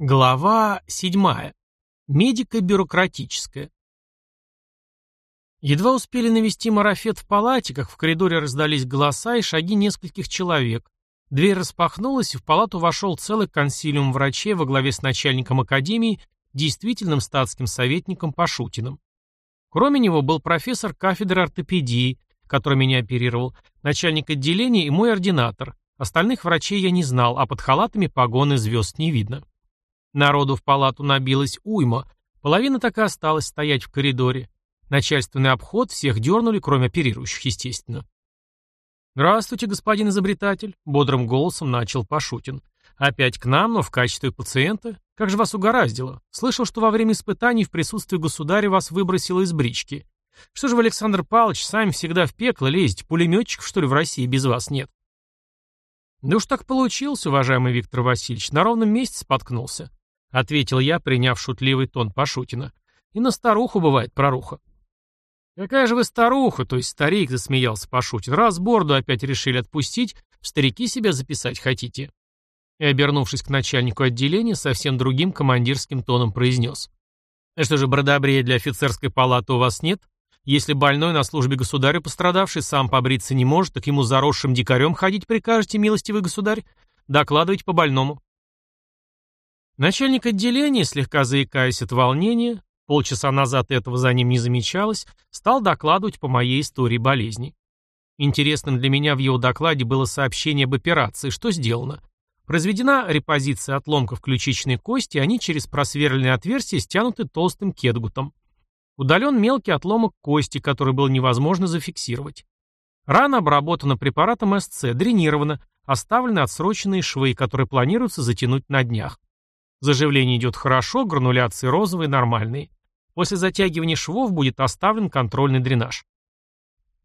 Глава 7. Медико-бюрократическая. Едва успели навести марафет в палате, как в коридоре раздались голоса и шаги нескольких человек. Дверь распахнулась, и в палату вошел целый консилиум врачей во главе с начальником академии, действительным статским советником Пашутиным. Кроме него был профессор кафедры ортопедии, который меня оперировал, начальник отделения и мой ординатор. Остальных врачей я не знал, а под халатами погоны звезд не видно. Народу в палату набилось уйма, половина так и осталась стоять в коридоре. Начальственный обход всех дернули, кроме оперирующих, естественно. «Здравствуйте, господин изобретатель», — бодрым голосом начал Пашутин. «Опять к нам, но в качестве пациента? Как же вас угораздило? Слышал, что во время испытаний в присутствии государя вас выбросило из брички. Что же вы, Александр Павлович, сами всегда в пекло лезете? Пулеметчиков, что ли, в России без вас нет?» «Да уж так получилось, уважаемый Виктор Васильевич, на ровном месте споткнулся», — ответил я, приняв шутливый тон Пашутина. «И на старуху бывает проруха». «Какая же вы старуха, то есть старик», — засмеялся Пашутин. «Раз борду опять решили отпустить, в старики себя записать хотите?» И, обернувшись к начальнику отделения, совсем другим командирским тоном произнес. «А что же, бродобрея для офицерской палаты у вас нет? Если больной на службе государю пострадавший сам побриться не может, так ему заросшим дикарем ходить прикажете, милостивый государь? Докладывайте по больному». Начальник отделения, слегка заикаясь от волнения, полчаса назад этого за ним не замечалось, стал докладывать по моей истории болезни. Интересным для меня в его докладе было сообщение об операции, что сделано. Произведена репозиция отломков ключичной кости, они через просверленные отверстия стянуты толстым кетгутом. Удален мелкий отломок кости, который было невозможно зафиксировать. Рана обработана препаратом СЦ, дренирована, оставлены отсроченные швы, которые планируется затянуть на днях. Заживление идет хорошо, грануляции розовые, нормальные. После затягивания швов будет оставлен контрольный дренаж.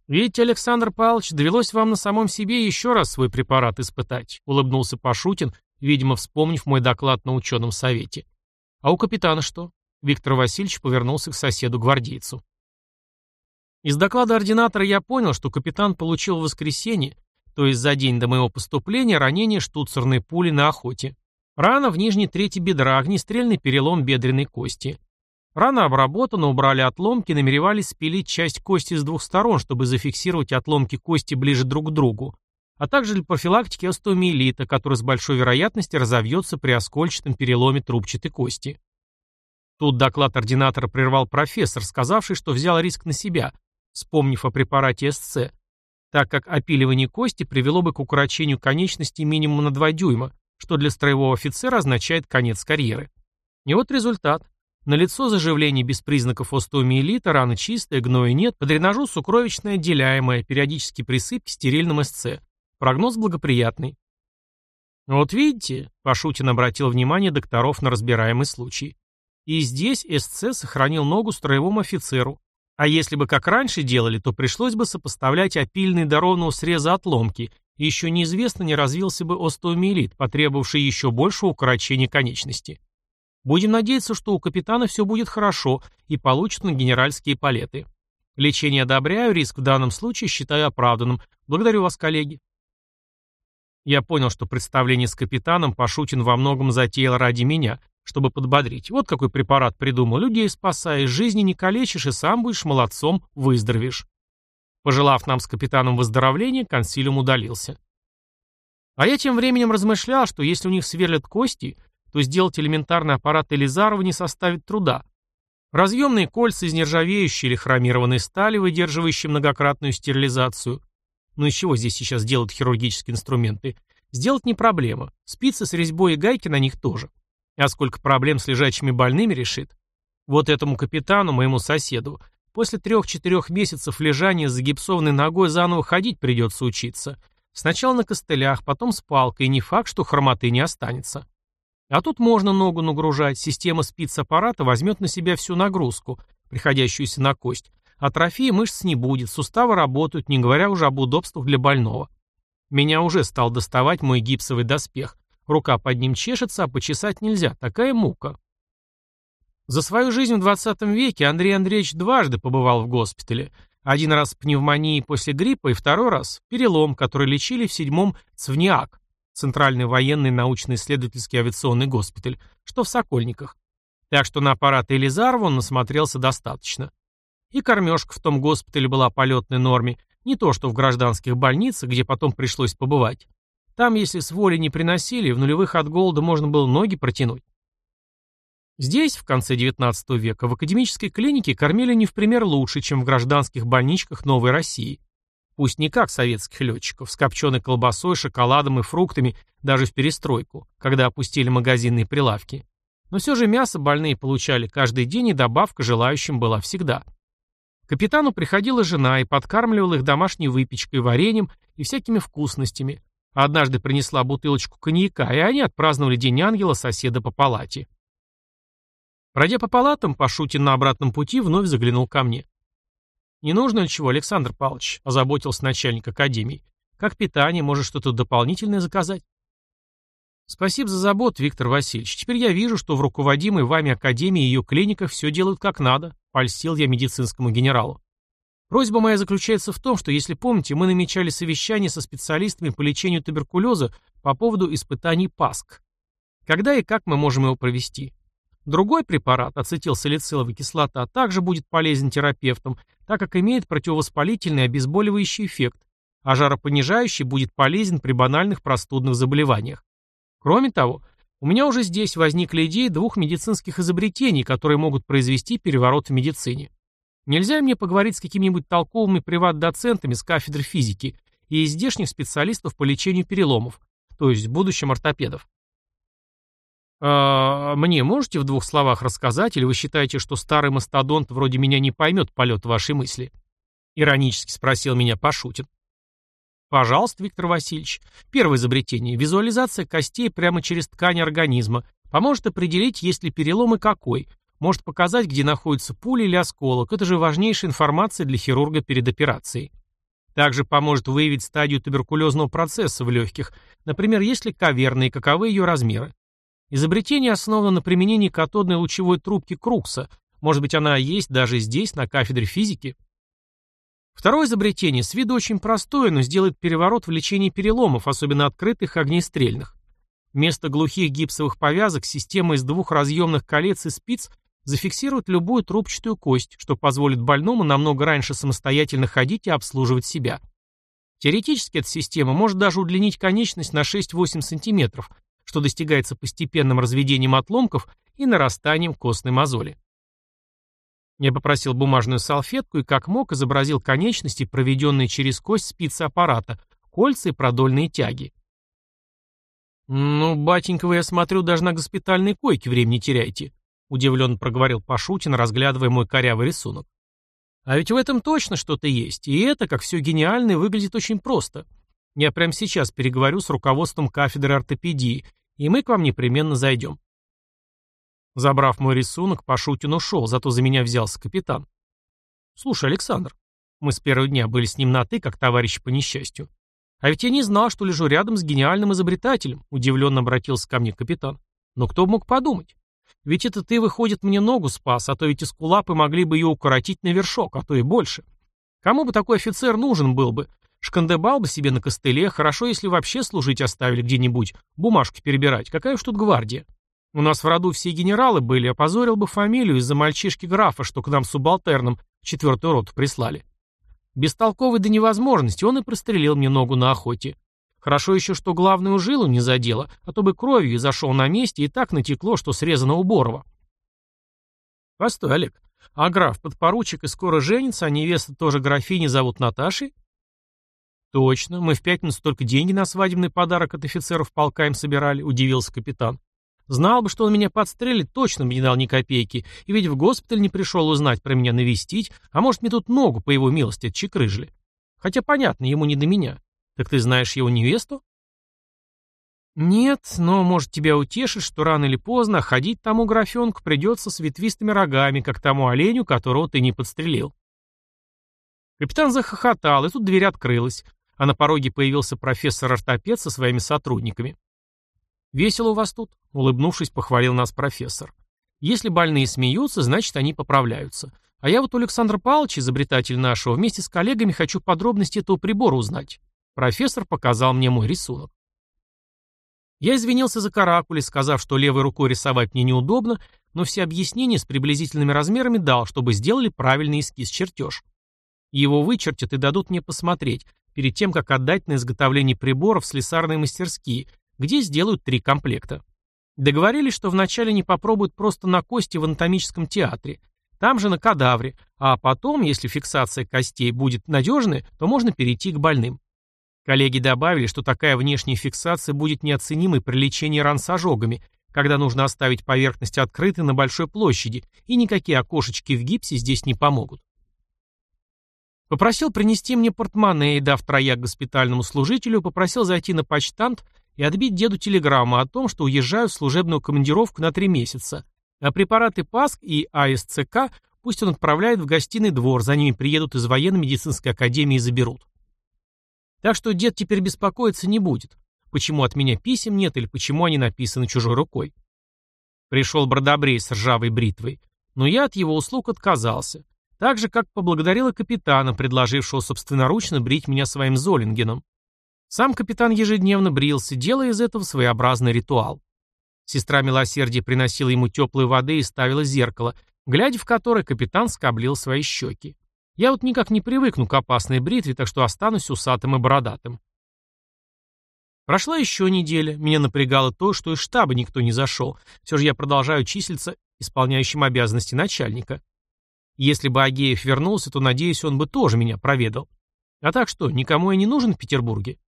«Видите, Александр Павлович, довелось вам на самом себе еще раз свой препарат испытать», улыбнулся Пашутин, видимо, вспомнив мой доклад на ученом совете. «А у капитана что?» Виктор Васильевич повернулся к соседу-гвардейцу. Из доклада ординатора я понял, что капитан получил в воскресенье, то есть за день до моего поступления, ранение штуцерной пули на охоте. Рана в нижней трети бедра, огнестрельный перелом бедренной кости. Рана обработана, убрали отломки, намеревались спилить часть кости с двух сторон, чтобы зафиксировать отломки кости ближе друг к другу, а также для профилактики остеомиелита, который с большой вероятностью разовьется при оскольчатом переломе трубчатой кости. Тут доклад ординатора прервал профессор, сказавший, что взял риск на себя, вспомнив о препарате СЦ, так как опиливание кости привело бы к укорочению конечности минимум на 2 дюйма, что для строевого офицера означает конец карьеры. И вот результат. На лицо заживление без признаков остеомиелита, рана чистая, гноя нет, по дренажу сукровичная отделяемая, периодически присыпки стерильным СЦ. Прогноз благоприятный. Вот видите, Пашутин обратил внимание докторов на разбираемый случай. И здесь СЦ сохранил ногу строевому офицеру. А если бы как раньше делали, то пришлось бы сопоставлять опильные до ровного среза отломки, еще неизвестно, не развился бы остеомиелит, потребовавший еще большего укорочения конечности. Будем надеяться, что у капитана все будет хорошо и получит он генеральские палеты. Лечение одобряю, риск в данном случае считаю оправданным. Благодарю вас, коллеги. Я понял, что представление с капитаном Пашутин во многом затеял ради меня, чтобы подбодрить. Вот какой препарат придумал. Людей спасаешь, жизни не калечишь и сам будешь молодцом, выздоровеешь. Пожелав нам с капитаном выздоровления, консилиум удалился. А я тем временем размышлял, что если у них сверлят кости, то сделать элементарный аппарат Элизарова не составит труда. Разъемные кольца из нержавеющей или хромированной стали, выдерживающие многократную стерилизацию. Ну из чего здесь сейчас делают хирургические инструменты? Сделать не проблема. Спицы с резьбой и гайки на них тоже. А сколько проблем с лежачими больными решит? Вот этому капитану, моему соседу, после трех-четырех месяцев лежания с загипсованной ногой заново ходить придется учиться. Сначала на костылях, потом с палкой, не факт, что хромоты не останется. А тут можно ногу нагружать, система спиц-аппарата возьмет на себя всю нагрузку, приходящуюся на кость. Атрофии мышц не будет, суставы работают, не говоря уже об удобствах для больного. Меня уже стал доставать мой гипсовый доспех. Рука под ним чешется, а почесать нельзя, такая мука. За свою жизнь в 20 веке Андрей Андреевич дважды побывал в госпитале. Один раз пневмонии после гриппа и второй раз перелом, который лечили в седьмом ЦВНИАК. Центральный военный научно-исследовательский авиационный госпиталь, что в Сокольниках. Так что на аппарат Елизарова он насмотрелся достаточно. И кормежка в том госпитале была полетной норме, не то что в гражданских больницах, где потом пришлось побывать. Там, если с воли не приносили, в нулевых от голода можно было ноги протянуть. Здесь, в конце XIX века, в академической клинике кормили не в пример лучше, чем в гражданских больничках Новой России. Пусть не как советских летчиков, с копченой колбасой, шоколадом и фруктами, даже в перестройку, когда опустили магазинные прилавки. Но все же мясо больные получали каждый день, и добавка желающим была всегда. Капитану приходила жена и подкармливала их домашней выпечкой, вареньем и всякими вкусностями. Однажды принесла бутылочку коньяка, и они отпраздновали День ангела соседа по палате. Пройдя по палатам, Пашутин на обратном пути вновь заглянул ко мне. «Не нужно ли чего, Александр Павлович?» – озаботился начальник академии. «Как питание, может что-то дополнительное заказать?» «Спасибо за заботу, Виктор Васильевич. Теперь я вижу, что в руководимой вами академии и ее клиниках все делают как надо», – польстил я медицинскому генералу. Просьба моя заключается в том, что, если помните, мы намечали совещание со специалистами по лечению туберкулеза по поводу испытаний ПАСК. Когда и как мы можем его провести? Другой препарат, ацетилсалициловая кислота, также будет полезен терапевтам, так как имеет противовоспалительный и обезболивающий эффект, а жаропонижающий будет полезен при банальных простудных заболеваниях. Кроме того, у меня уже здесь возникли идеи двух медицинских изобретений, которые могут произвести переворот в медицине. Нельзя мне поговорить с какими-нибудь толковыми приват-доцентами с кафедры физики и из здешних специалистов по лечению переломов, то есть в будущем ортопедов. «А мне можете в двух словах рассказать, или вы считаете, что старый мастодонт вроде меня не поймет полет вашей мысли?» Иронически спросил меня Пашутин. Пожалуйста, Виктор Васильевич. Первое изобретение. Визуализация костей прямо через ткань организма. Поможет определить, есть ли перелом и какой. Может показать, где находится пуля или осколок. Это же важнейшая информация для хирурга перед операцией. Также поможет выявить стадию туберкулезного процесса в легких. Например, есть ли каверна и каковы ее размеры. Изобретение основано на применении катодной лучевой трубки Крукса. Может быть, она есть даже здесь, на кафедре физики? Второе изобретение с виду очень простое, но сделает переворот в лечении переломов, особенно открытых огнестрельных. Вместо глухих гипсовых повязок система из двух разъемных колец и спиц зафиксирует любую трубчатую кость, что позволит больному намного раньше самостоятельно ходить и обслуживать себя. Теоретически эта система может даже удлинить конечность на 6-8 см, что достигается постепенным разведением отломков и нарастанием костной мозоли. Я попросил бумажную салфетку и как мог изобразил конечности, проведенные через кость спицы аппарата, кольца и продольные тяги. «Ну, батенька, вы, я смотрю, даже на госпитальной койке времени теряете», удивленно проговорил Пашутин, разглядывая мой корявый рисунок. «А ведь в этом точно что-то есть, и это, как все гениальное, выглядит очень просто. Я прямо сейчас переговорю с руководством кафедры ортопедии, и мы к вам непременно зайдем. Забрав мой рисунок, Пашутин ушел, зато за меня взялся капитан. Слушай, Александр, мы с первого дня были с ним на «ты», как товарищи по несчастью. А ведь я не знал, что лежу рядом с гениальным изобретателем, удивленно обратился ко мне капитан. Но кто мог подумать? Ведь это ты, выходит, мне ногу спас, а то эти скулапы могли бы ее укоротить на вершок, а то и больше. Кому бы такой офицер нужен был бы? Шкандебал бы себе на костыле, хорошо, если вообще служить оставили где-нибудь, бумажки перебирать, какая уж тут гвардия. У нас в роду все генералы были, опозорил бы фамилию из-за мальчишки графа, что к нам субалтерном четвертую роту прислали. Бестолковый до невозможности, он и прострелил мне ногу на охоте. Хорошо еще, что главную жилу не задело, а то бы кровью и зашел на месте, и так натекло, что срезано у Борова. Постой, Олег, а граф подпоручик и скоро женится, а невеста тоже графини зовут Наташей? «Точно, мы в пятницу только деньги на свадебный подарок от офицеров полка им собирали», — удивился капитан. «Знал бы, что он меня подстрелит, точно бы не дал ни копейки, и ведь в госпиталь не пришел узнать про меня навестить, а может, мне тут ногу, по его милости, отчекрыжили. Хотя, понятно, ему не до меня. Так ты знаешь его невесту?» «Нет, но, может, тебя утешить, что рано или поздно ходить тому графенку придется с ветвистыми рогами, как тому оленю, которого ты не подстрелил». Капитан захохотал, и тут дверь открылась а на пороге появился профессор-ортопед со своими сотрудниками. «Весело у вас тут», — улыбнувшись, похвалил нас профессор. «Если больные смеются, значит, они поправляются. А я вот у Александра Павловича, изобретатель нашего, вместе с коллегами хочу подробности этого прибора узнать». Профессор показал мне мой рисунок. Я извинился за каракули, сказав, что левой рукой рисовать мне неудобно, но все объяснения с приблизительными размерами дал, чтобы сделали правильный эскиз-чертеж. Его вычертят и дадут мне посмотреть, перед тем, как отдать на изготовление приборов в слесарные мастерские, где сделают три комплекта. Договорились, что вначале не попробуют просто на кости в анатомическом театре, там же на кадавре, а потом, если фиксация костей будет надежной, то можно перейти к больным. Коллеги добавили, что такая внешняя фиксация будет неоценимой при лечении ран с ожогами, когда нужно оставить поверхность открытой на большой площади, и никакие окошечки в гипсе здесь не помогут. Попросил принести мне портмоне и, дав трояк госпитальному служителю, попросил зайти на почтант и отбить деду телеграмму о том, что уезжаю в служебную командировку на три месяца, а препараты ПАСК и АСЦК пусть он отправляет в гостиный двор, за ними приедут из военно-медицинской академии и заберут. Так что дед теперь беспокоиться не будет, почему от меня писем нет или почему они написаны чужой рукой. Пришел Бродобрей с ржавой бритвой, но я от его услуг отказался, так же, как поблагодарил и капитана, предложившего собственноручно брить меня своим Золингеном. Сам капитан ежедневно брился, делая из этого своеобразный ритуал. Сестра милосердия приносила ему теплой воды и ставила зеркало, глядя в которое капитан скоблил свои щеки. Я вот никак не привыкну к опасной бритве, так что останусь усатым и бородатым. Прошла еще неделя. Меня напрягало то, что из штаба никто не зашел. Все же я продолжаю числиться исполняющим обязанности начальника. Если бы Агеев вернулся, то, надеюсь, он бы тоже меня проведал. А так что, никому я не нужен в Петербурге?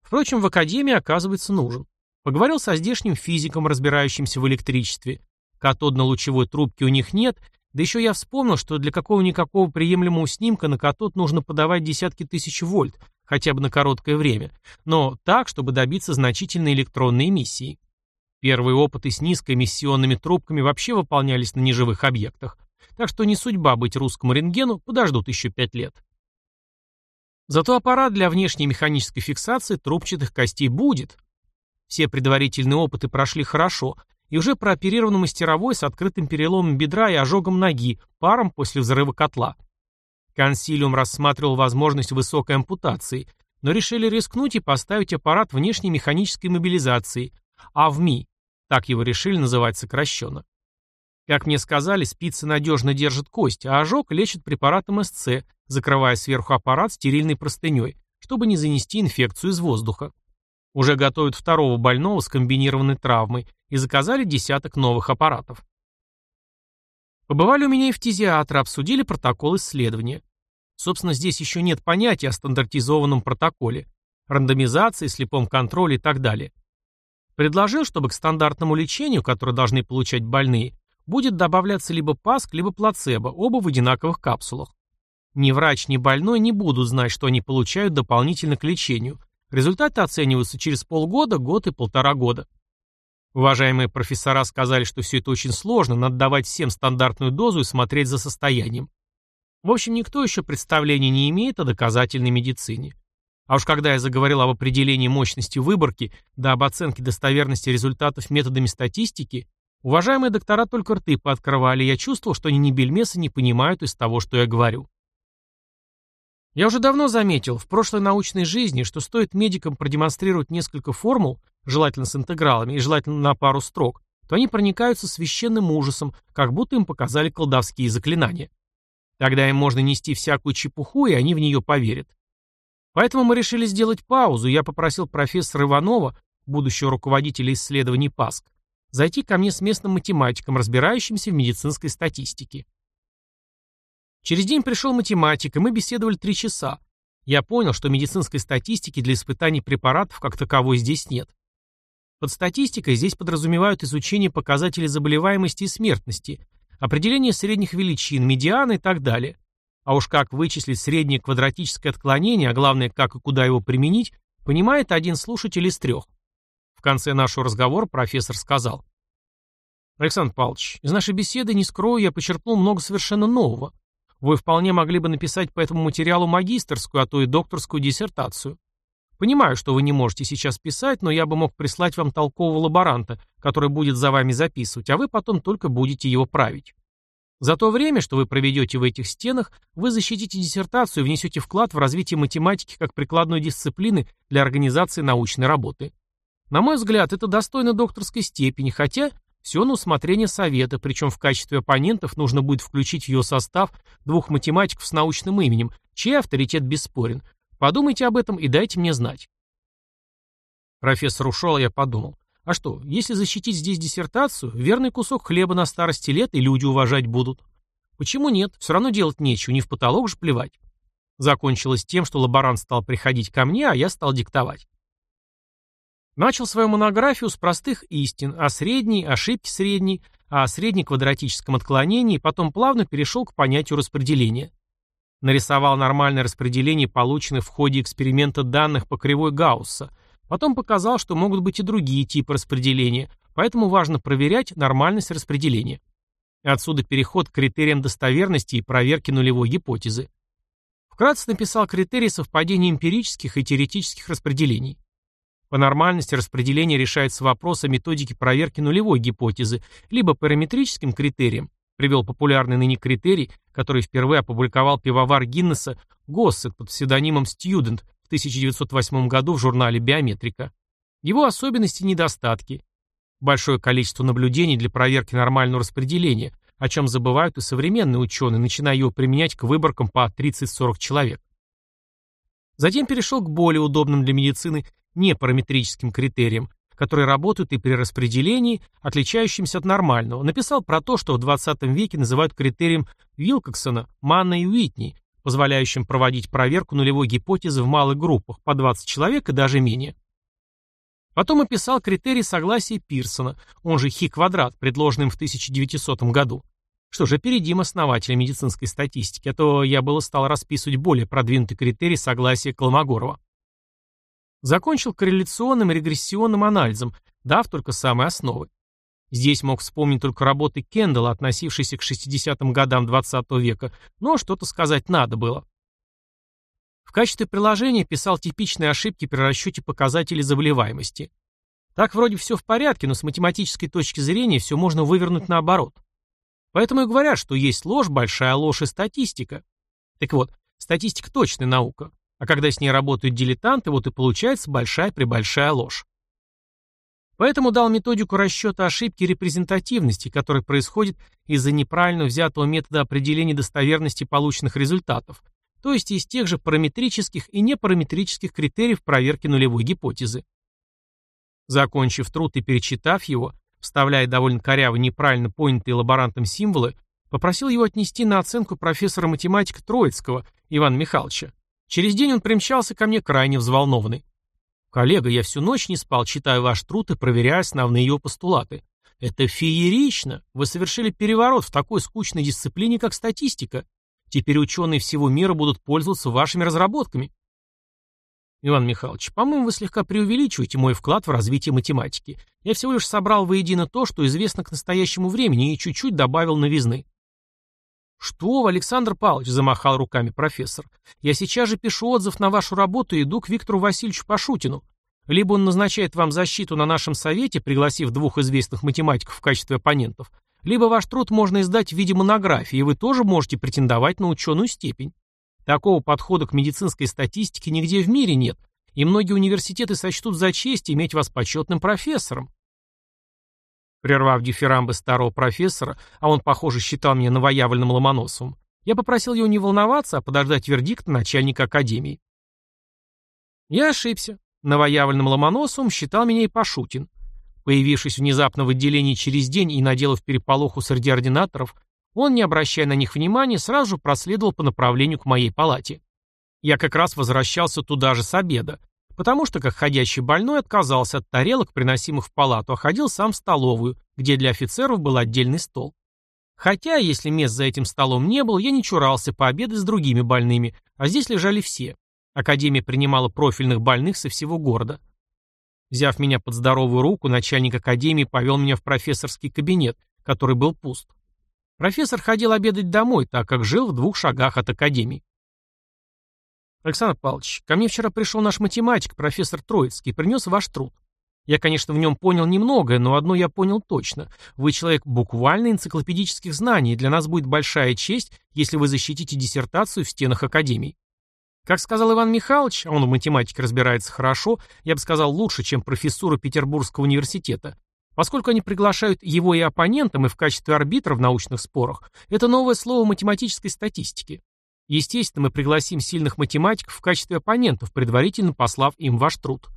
Впрочем, в академии, оказывается, нужен. Поговорил со здешним физиком, разбирающимся в электричестве. Катодно-лучевой трубки у них нет, да еще я вспомнил, что для какого-никакого приемлемого снимка на катод нужно подавать десятки тысяч вольт, хотя бы на короткое время, но так, чтобы добиться значительной электронной эмиссии. Первые опыты с низкоэмиссионными трубками вообще выполнялись на неживых объектах, так что не судьба быть русскому рентгену, подождут еще пять лет. Зато аппарат для внешней механической фиксации трубчатых костей будет. Все предварительные опыты прошли хорошо, и уже прооперирован мастеровой с открытым переломом бедра и ожогом ноги, паром после взрыва котла. Консилиум рассматривал возможность высокой ампутации, но решили рискнуть и поставить аппарат внешней механической мобилизации, АВМИ, так его решили называть сокращенно. Как мне сказали, спицы надежно держат кость, а ожог лечат препаратом СЦ, закрывая сверху аппарат стерильной простыней, чтобы не занести инфекцию из воздуха. Уже готовят второго больного с комбинированной травмой и заказали десяток новых аппаратов. Побывали у меня и в фтизиатры, обсудили протокол исследования. Собственно, здесь еще нет понятия о стандартизованном протоколе, рандомизации, слепом контроле и так далее. Предложил, чтобы к стандартному лечению, которое должны получать больные, будет добавляться либо ПАСК, либо плацебо, оба в одинаковых капсулах. Ни врач, ни больной не будут знать, что они получают дополнительно к лечению, Результаты оцениваются через полгода, год и полтора года. Уважаемые профессора сказали, что все это очень сложно, надо давать всем стандартную дозу и смотреть за состоянием. В общем, никто еще представления не имеет о доказательной медицине. А уж когда я заговорил об определении мощности выборки, да об оценке достоверности результатов методами статистики, уважаемые доктора только рты пооткрывали, я чувствовал, что они ни бельмеса не понимают из того, что я говорю. Я уже давно заметил в прошлой научной жизни, что стоит медикам продемонстрировать несколько формул, желательно с интегралами и желательно на пару строк, то они проникаются священным ужасом, как будто им показали колдовские заклинания. Тогда им можно нести всякую чепуху, и они в нее поверят. Поэтому мы решили сделать паузу, я попросил профессора Иванова, будущего руководителя исследований ПАСК, зайти ко мне с местным математиком, разбирающимся в медицинской статистике. Через день пришел математик, и мы беседовали три часа. Я понял, что медицинской статистики для испытаний препаратов как таковой здесь нет. Под статистикой здесь подразумевают изучение показателей заболеваемости и смертности, определение средних величин, медиана и так далее. А уж как вычислить среднее квадратическое отклонение, а главное, как и куда его применить, понимает один слушатель из трех. Конце нашего разговора профессор сказал. Александр Павлович, из нашей беседы, не скрою, я почерпнул много совершенно нового. Вы вполне могли бы написать по этому материалу магистерскую, а то и докторскую диссертацию. Понимаю, что вы не можете сейчас писать, но я бы мог прислать вам толкового лаборанта, который будет за вами записывать, а вы потом только будете его править. За то время, что вы проведете в этих стенах, вы защитите диссертацию и внесете вклад в развитие математики как прикладной дисциплины для организации научной работы. На мой взгляд, это достойно докторской степени, хотя все на усмотрение совета, причем в качестве оппонентов нужно будет включить в ее состав двух математиков с научным именем, чей авторитет бесспорен. Подумайте об этом и дайте мне знать. Профессор ушел, а я подумал. А что, если защитить здесь диссертацию, верный кусок хлеба на старости лет и люди уважать будут. Почему нет? Все равно делать нечего, не в потолок же плевать. Закончилось тем, что лаборант стал приходить ко мне, а я стал диктовать. Начал свою монографию с простых истин о средней, ошибке средней, о среднеквадратическом отклонении, потом плавно перешел к понятию распределения. Нарисовал нормальное распределение полученных в ходе эксперимента данных по кривой Гаусса – Потом показал, что могут быть и другие типы распределения, поэтому важно проверять нормальность распределения. Отсюда переход к критериям достоверности и проверки нулевой гипотезы. Вкратце написал критерии совпадения эмпирических и теоретических распределений. По нормальности распределения решается вопрос о методике проверки нулевой гипотезы, либо параметрическим критериям, привел популярный ныне критерий, который впервые опубликовал пивовар Гиннесса Госсет под псевдонимом Student в 1908 году в журнале «Биометрика». Его особенности и недостатки. Большое количество наблюдений для проверки нормального распределения, о чем забывают и современные ученые, начиная его применять к выборкам по 30-40 человек. Затем перешел к более удобным для медицины непараметрическим критериям, которые работают и при распределении, отличающимся от нормального. Написал про то, что в 20 веке называют критерием Вилкоксона, Манна и Уитни, позволяющим проводить проверку нулевой гипотезы в малых группах, по 20 человек и даже менее. Потом описал критерий согласия Пирсона, он же Хи-квадрат, предложенный им в 1900 году. Что же, опередим основателя медицинской статистики, а то я было стал расписывать более продвинутый критерий согласия Колмогорова. Закончил корреляционным и регрессионным анализом, дав только самые основы. Здесь мог вспомнить только работы Кендалла, относившиеся к 60-м годам 20 -го века, но что-то сказать надо было. В качестве приложения писал типичные ошибки при расчете показателей заболеваемости. Так вроде все в порядке, но с математической точки зрения все можно вывернуть наоборот. Поэтому и говорят, что есть ложь, большая ложь и статистика. Так вот, статистика точная наука. А когда с ней работают дилетанты, вот и получается большая-пребольшая ложь. Поэтому дал методику расчета ошибки репрезентативности, которая происходит из-за неправильно взятого метода определения достоверности полученных результатов, то есть из тех же параметрических и непараметрических критериев проверки нулевой гипотезы. Закончив труд и перечитав его, вставляя довольно коряво неправильно понятые лаборантом символы, попросил его отнести на оценку профессора математика Троицкого Ивана Михайловича. Через день он примчался ко мне крайне взволнованный. «Коллега, я всю ночь не спал, читая ваш труд и проверяя основные его постулаты. Это феерично! Вы совершили переворот в такой скучной дисциплине, как статистика. Теперь ученые всего мира будут пользоваться вашими разработками». Иван Михайлович, по-моему, вы слегка преувеличиваете мой вклад в развитие математики. Я всего лишь собрал воедино то, что известно к настоящему времени, и чуть-чуть добавил новизны. «Что вы, Александр Павлович?» – замахал руками профессор. «Я сейчас же пишу отзыв на вашу работу и иду к Виктору Васильевичу Пашутину. Либо он назначает вам защиту на нашем совете, пригласив двух известных математиков в качестве оппонентов, либо ваш труд можно издать в виде монографии, и вы тоже можете претендовать на ученую степень. Такого подхода к медицинской статистике нигде в мире нет, и многие университеты сочтут за честь иметь вас почетным профессором. Прервав дифирамбы старого профессора, а он, похоже, считал меня новоявленным Ломоносовым, я попросил его не волноваться, а подождать вердикта начальника академии. Я ошибся. Новоявленным Ломоносовым считал меня и Пашутин. Появившись внезапно в отделении через день и наделав переполоху среди ординаторов, он, не обращая на них внимания, сразу проследовал по направлению к моей палате. Я как раз возвращался туда же с обеда, Потому что, как ходящий больной, отказался от тарелок, приносимых в палату, а ходил сам в столовую, где для офицеров был отдельный стол. Хотя, если мест за этим столом не было, я не чурался пообедать с другими больными, а здесь лежали все. Академия принимала профильных больных со всего города. Взяв меня под здоровую руку, начальник академии повел меня в профессорский кабинет, который был пуст. Профессор ходил обедать домой, так как жил в двух шагах от академии. Александр Павлович, ко мне вчера пришел наш математик, профессор Троицкий, и принес ваш труд. Я, конечно, в нем понял немногое, но одно я понял точно. Вы человек буквально энциклопедических знаний, и для нас будет большая честь, если вы защитите диссертацию в стенах Академии. Как сказал Иван Михайлович, а он в математике разбирается хорошо, я бы сказал лучше, чем профессуру Петербургского университета, поскольку они приглашают его и оппонентам и в качестве арбитра в научных спорах, это новое слово математической статистики. Естественно, мы пригласим сильных математиков в качестве оппонентов, предварительно послав им ваш труд.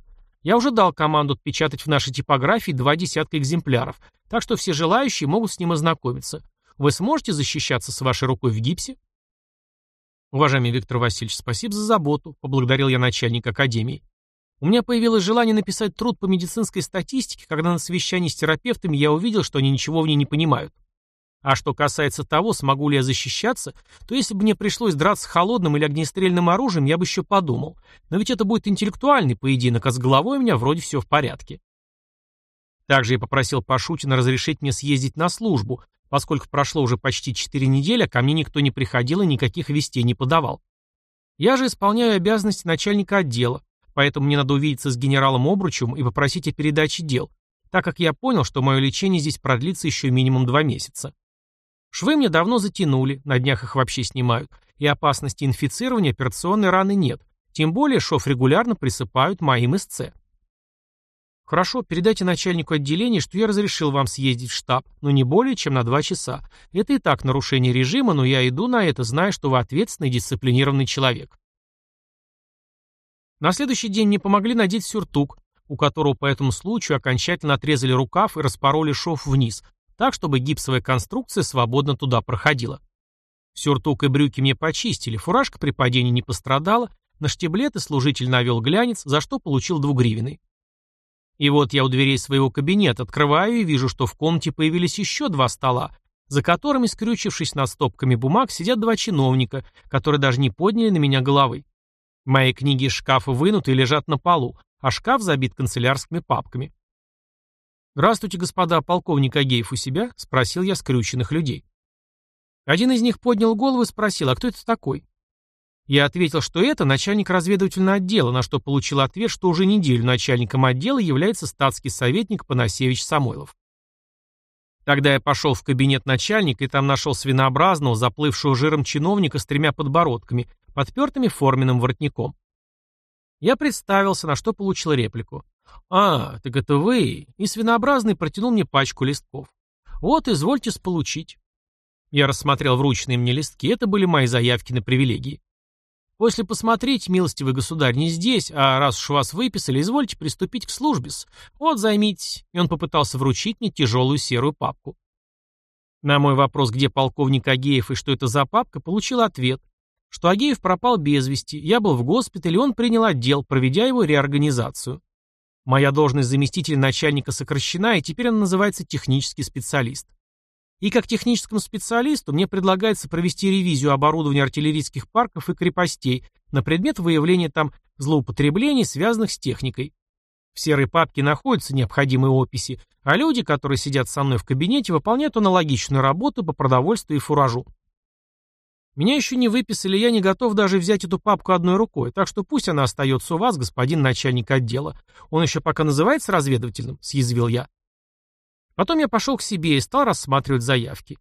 Я уже дал команду отпечатать в нашей типографии два десятка экземпляров, так что все желающие могут с ним ознакомиться. Вы сможете защищаться с вашей рукой в гипсе? Уважаемый Виктор Васильевич, спасибо за заботу, поблагодарил я начальника академии. У меня появилось желание написать труд по медицинской статистике, когда на совещании с терапевтами я увидел, что они ничего в ней не понимают. А что касается того, смогу ли я защищаться, то если бы мне пришлось драться холодным или огнестрельным оружием, я бы еще подумал. Но ведь это будет интеллектуальный поединок, а с головой у меня вроде все в порядке. Также я попросил Пашутина разрешить мне съездить на службу, поскольку прошло уже почти 4 недели, а ко мне никто не приходил и никаких вестей не подавал. Я же исполняю обязанности начальника отдела, поэтому мне надо увидеться с генералом Обручевым и попросить о передаче дел, так как я понял, что мое лечение здесь продлится еще минимум 2 месяца. Швы мне давно затянули, на днях их вообще снимают, и опасности инфицирования операционной раны нет, тем более шов регулярно присыпают моим СЦ. Хорошо, передайте начальнику отделения, что я разрешил вам съездить в штаб, но не более, чем на два часа. Это и так нарушение режима, но я иду на это, зная, что вы ответственный дисциплинированный человек. На следующий день мне помогли надеть сюртук, у которого по этому случаю окончательно отрезали рукав и распороли шов вниз, так, чтобы гипсовая конструкция свободно туда проходила. Сюртук и брюки мне почистили, фуражка при падении не пострадала, на штиблеты служитель навел глянец, за что получил двугривенный. И вот я у дверей своего кабинета открываю и вижу, что в комнате появились еще два стола, за которыми, скрючившись над стопками бумаг, сидят два чиновника, которые даже не подняли на меня головы. Мои книги из шкафа вынуты и лежат на полу, а шкаф забит канцелярскими папками. «Здравствуйте, господа, полковник Агеев у себя?» — спросил я скрюченных людей. Один из них поднял голову и спросил, а кто это такой? Я ответил, что это начальник разведывательного отдела, на что получил ответ, что уже неделю начальником отдела является статский советник Панасевич Самойлов. Тогда я пошел в кабинет начальника и там нашел свинообразного, заплывшего жиром чиновника с тремя подбородками, подпертыми форменным воротником. Я представился, на что получил реплику. «А, так это вы!» И свинообразный протянул мне пачку листков. «Вот, извольте сполучить». Я рассмотрел врученные мне листки, это были мои заявки на привилегии. После посмотреть, милостивый государь, не здесь, а раз уж вас выписали, извольте приступить к службе -с. Вот, займитесь. И он попытался вручить мне тяжелую серую папку. На мой вопрос, где полковник Агеев и что это за папка, получил ответ, что Агеев пропал без вести, я был в госпитале, он принял отдел, проведя его реорганизацию. Моя должность заместителя начальника сокращена, и теперь она называется технический специалист. И как техническому специалисту мне предлагается провести ревизию оборудования артиллерийских парков и крепостей на предмет выявления там злоупотреблений, связанных с техникой. В серой папке находятся необходимые описи, а люди, которые сидят со мной в кабинете, выполняют аналогичную работу по продовольствию и фуражу. Меня еще не выписали, я не готов даже взять эту папку одной рукой, так что пусть она остается у вас, господин начальник отдела. Он еще пока называется разведывательным, съязвил я. Потом я пошел к себе и стал рассматривать заявки.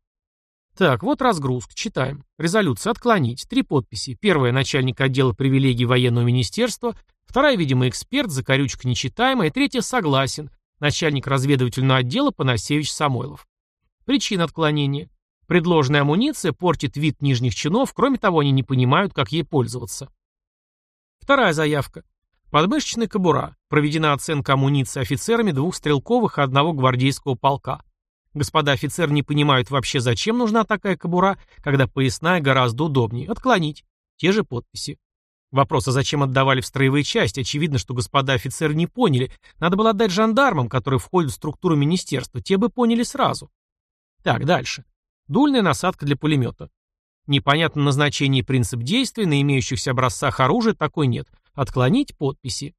Так, вот разгрузка, читаем. Резолюция отклонить. Три подписи. Первая – начальник отдела привилегий военного министерства. Вторая, видимо, эксперт, закорючка нечитаемая. Третья – согласен. Начальник разведывательного отдела Панасевич Самойлов. Причина отклонения. Предложенная амуниция портит вид нижних чинов, кроме того, они не понимают, как ей пользоваться. Вторая заявка. Подмышечная кобура. Проведена оценка амуниции офицерами двух стрелковых и одного гвардейского полка. Господа офицеры не понимают вообще, зачем нужна такая кобура, когда поясная гораздо удобнее. Отклонить. Те же подписи. Вопрос, а зачем отдавали в строевые части? Очевидно, что господа офицеры не поняли. Надо было отдать жандармам, которые входят в структуру министерства. Те бы поняли сразу. Так, дальше. Дульная насадка для пулемета. Непонятно назначение и принцип действия, на имеющихся образцах оружия такой нет. Отклонить подписи.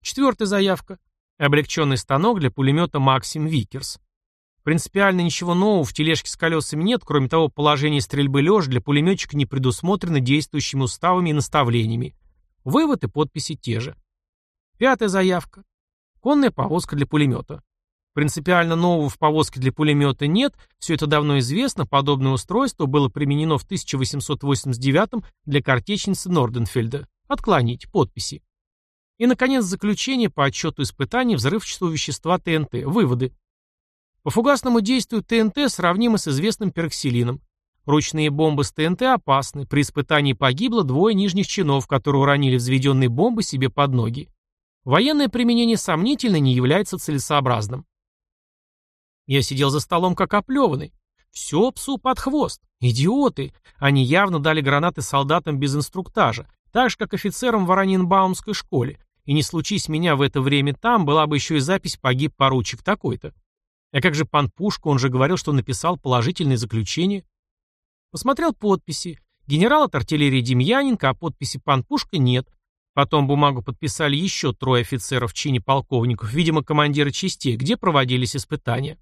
Четвертая заявка. Облегченный станок для пулемета Максим Викерс. Принципиально ничего нового в тележке с колесами нет, кроме того, положение стрельбы лежа для пулеметчика не предусмотрено действующими уставами и наставлениями. Вывод и подписи те же. Пятая заявка. Конная повозка для пулемета. Принципиально нового в повозке для пулемета нет, все это давно известно, подобное устройство было применено в 1889 для картечницы Норденфельда. Отклонить. Подписи. И, наконец, заключение по отчету испытаний взрывчатого вещества ТНТ. Выводы. По фугасному действию ТНТ сравнимо с известным пероксилином. Ручные бомбы с ТНТ опасны. При испытании погибло двое нижних чинов, которые уронили взведенные бомбы себе под ноги. Военное применение сомнительно не является целесообразным. Я сидел за столом как оплеванный. Все псу под хвост. Идиоты. Они явно дали гранаты солдатам без инструктажа, так же, как офицерам в Аранинбаумской школе. И не случись меня в это время там, была бы еще и запись «Погиб поручик такой-то». А как же пан Пушка, он же говорил, что написал положительное заключение. Посмотрел подписи. Генерал от артиллерии Демьяненко, а подписи пан Пушка нет. Потом бумагу подписали еще трое офицеров в чине полковников, видимо, командиры частей, где проводились испытания.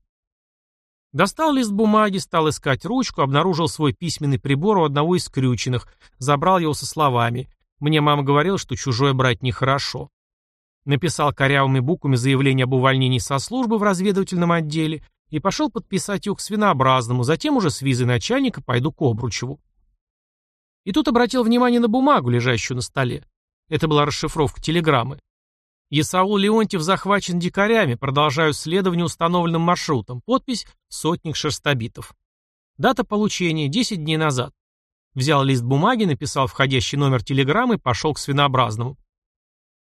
Достал лист бумаги, стал искать ручку, обнаружил свой письменный прибор у одного из скрюченных, забрал его со словами «Мне мама говорила, что чужое брать нехорошо». Написал корявыми буквами заявление об увольнении со службы в разведывательном отделе и пошел подписать его к свинообразному, затем уже с визой начальника пойду к Обручеву. И тут обратил внимание на бумагу, лежащую на столе. Это была расшифровка телеграммы. Исаул Леонтьев захвачен дикарями, продолжаю следование установленным маршрутом. Подпись «Сотник шерстобитов». Дата получения – 10 дней назад. Взял лист бумаги, написал входящий номер телеграммы и пошел к свинообразному.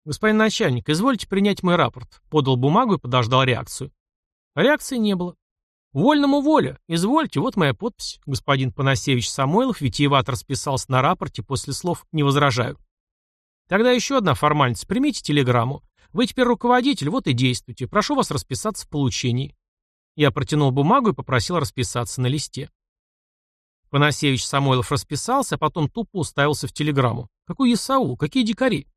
«Господин начальник, извольте принять мой рапорт». Подал бумагу и подождал реакцию. Реакции не было. «Вольному воля. Извольте, вот моя подпись». Господин Панасевич Самойлов витиевато расписался на рапорте после слов «не возражаю». Тогда еще одна формальность. Примите телеграмму. Вы теперь руководитель, вот и действуйте. Прошу вас расписаться в получении. Я протянул бумагу и попросил расписаться на листе. Панасевич Самойлов расписался, а потом тупо уставился в телеграмму. Какой Исаул? Какие дикари?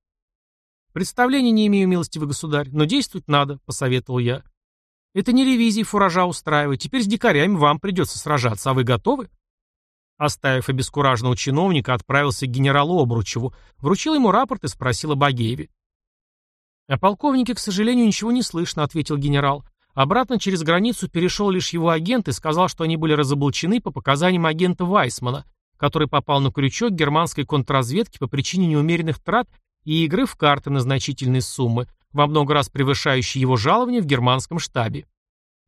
Представления не имею, милостивый государь, но действовать надо, посоветовал я. Это не ревизии фуража устраивать. Теперь с дикарями вам придется сражаться, а вы готовы? Оставив обескураженного чиновника, отправился к генералу Обручеву, вручил ему рапорт и спросил об Агееве. «О полковнике, к сожалению, ничего не слышно», — ответил генерал. Обратно через границу перешел лишь его агент и сказал, что они были разоблачены по показаниям агента Вайсмана, который попал на крючок германской контрразведки по причине неумеренных трат и игры в карты на значительные суммы, во много раз превышающие его жалование в германском штабе.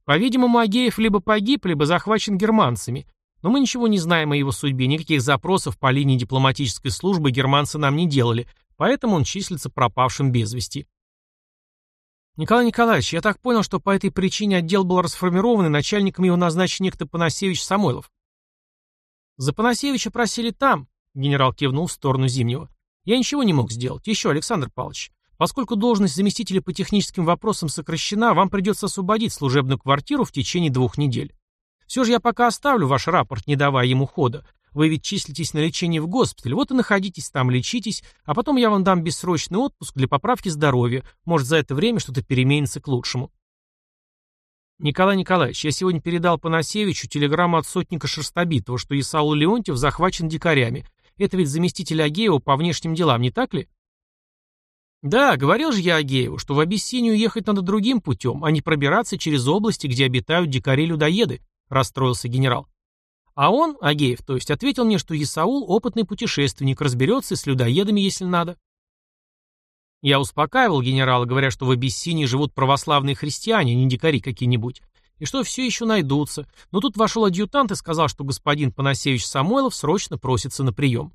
По-видимому, Агеев либо погиб, либо захвачен германцами, но мы ничего не знаем о его судьбе, никаких запросов по линии дипломатической службы германцы нам не делали, поэтому он числится пропавшим без вести. Николай Николаевич, я так понял, что по этой причине отдел был расформирован, и начальником его назначен некто Панасевич Самойлов. За Панасевича просили там, генерал кивнул в сторону Зимнего. Я ничего не мог сделать. Еще, Александр Павлович, поскольку должность заместителя по техническим вопросам сокращена, вам придется освободить служебную квартиру в течение двух недель. Все же я пока оставлю ваш рапорт, не давая ему хода. Вы ведь числитесь на лечении в госпитале, вот и находитесь там, лечитесь, а потом я вам дам бессрочный отпуск для поправки здоровья. Может, за это время что-то переменится к лучшему. Николай Николаевич, я сегодня передал Панасевичу телеграмму от сотника Шерстобитова, что Исаул Леонтьев захвачен дикарями. Это ведь заместитель Агеева по внешним делам, не так ли? Да, говорил же я Агееву, что в Абиссинию ехать надо другим путем, а не пробираться через области, где обитают дикари-людоеды расстроился генерал. А он, Агеев, то есть, ответил мне, что Исаул опытный путешественник, разберется с людоедами, если надо. Я успокаивал генерала, говоря, что в Абиссинии живут православные христиане, не дикари какие-нибудь, и что все еще найдутся, но тут вошел адъютант и сказал, что господин Панасевич Самойлов срочно просится на прием.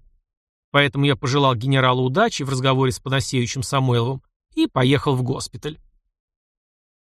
Поэтому я пожелал генералу удачи в разговоре с Панасевичем Самойловым и поехал в госпиталь.